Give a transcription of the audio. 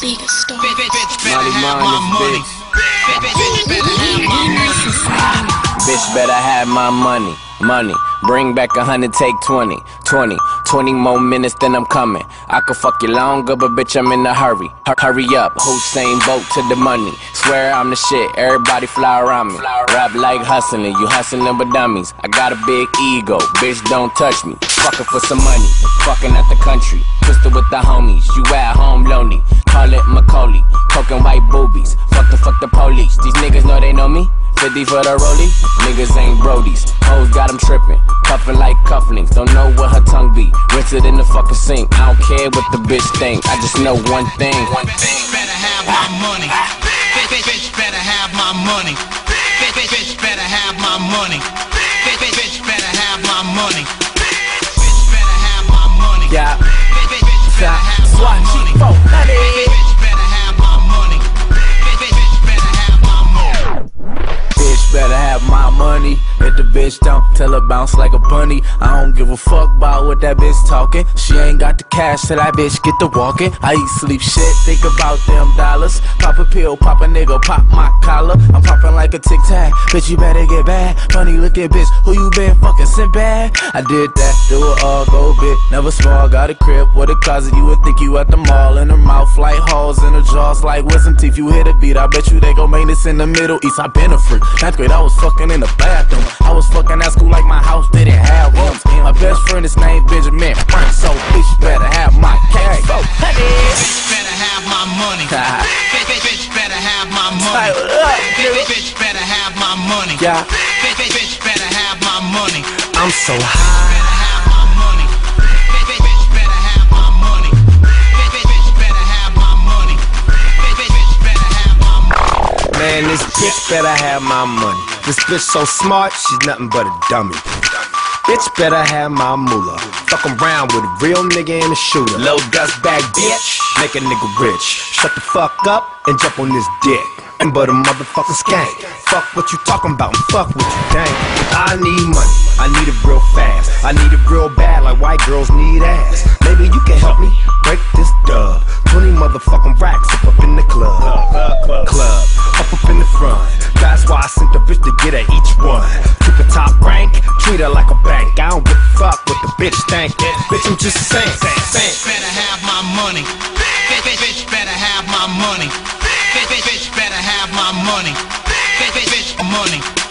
Vega Star. Money, money, bitch better have my money, money. Bring back a hundred, take 20, 20, 20 more minutes, then I'm coming. I could fuck you longer, but bitch, I'm in a hurry. Hu- Hurry up, Hussein boat to the money. Swear I'm the shit, everybody fly around me. Rap like hustling, you hustling with dummies. I got a big ego, bitch, don't touch me. Fucking for some money, fucking at the country. Twisted with the homies, you at home lonely. Call it Macaulay, coking white boobies. Fuck the fuck the police, these niggas know they know me. 50 for the rollie, niggas ain't brodies. Hoes got them tripping, puffin' like cufflinks. Don't know what her tongue be. Rinse it in the fucking sink. I don't care what the bitch think. I just know one thing. One thing. better have my money. Bitch, bitch better have my money. My money. If the bitch don't, tell her bounce like a bunny. I don't give a fuck about what that bitch talking. She ain't got the cash till that bitch get to walking. I eat sleep shit, think about them dollars. Pop a pill, pop a nigga, pop my collar. I'm popping like a tic tac. Bitch, you better get back. Funny looking bitch, who you been fucking sent back? I did that, do it all, go big. Never small, got a crib with a closet. You would think you at the mall. In her mouth like holes, in her jaws like wisdom teeth. You hit a beat, I bet you they gon' make this in the Middle East. I been a freak. Ninth grade, I was fucking in the bathroom. I was fucking at school like my house didn't have rooms. My best friend is named Benjamin Frank, so bitch better have my cash. So, honey. Bitch better have my money. Bitch, bitch, bitch better have my money. Bitch, bitch, bitch better have my money. Yeah. Bitch, bitch, bitch better have my money. I'm so high. better have my money. Bitch, bitch, bitch better have my money. Bitch, bitch, bitch better have my money. Bitch, bitch, bitch better have my money. Man, this bitch better have my money. This bitch so smart, she's nothing but a dummy. Bitch better have my moolah. Fuck around with a real nigga and a shooter. Low dust bag bitch, make a nigga rich. Shut the fuck up and jump on this dick. And but a motherfucking skank. Fuck what you talking about and fuck what you think. I need money, I need it real fast. I need it real bad like white girls need ass. Maybe you can help me break this dub. 20 motherfucking racks up, up in the club. Club, up up in the front. That's why I sent the bitch to get at each one. To the top rank, treat her like a bank. I don't give a fuck what the bitch think. Yeah, bitch, I'm just saying. Bitch better have my money. Bitch, bitch, bitch better have my money. Bitch, bitch, bitch better have my money. Bitch, bitch, bitch money.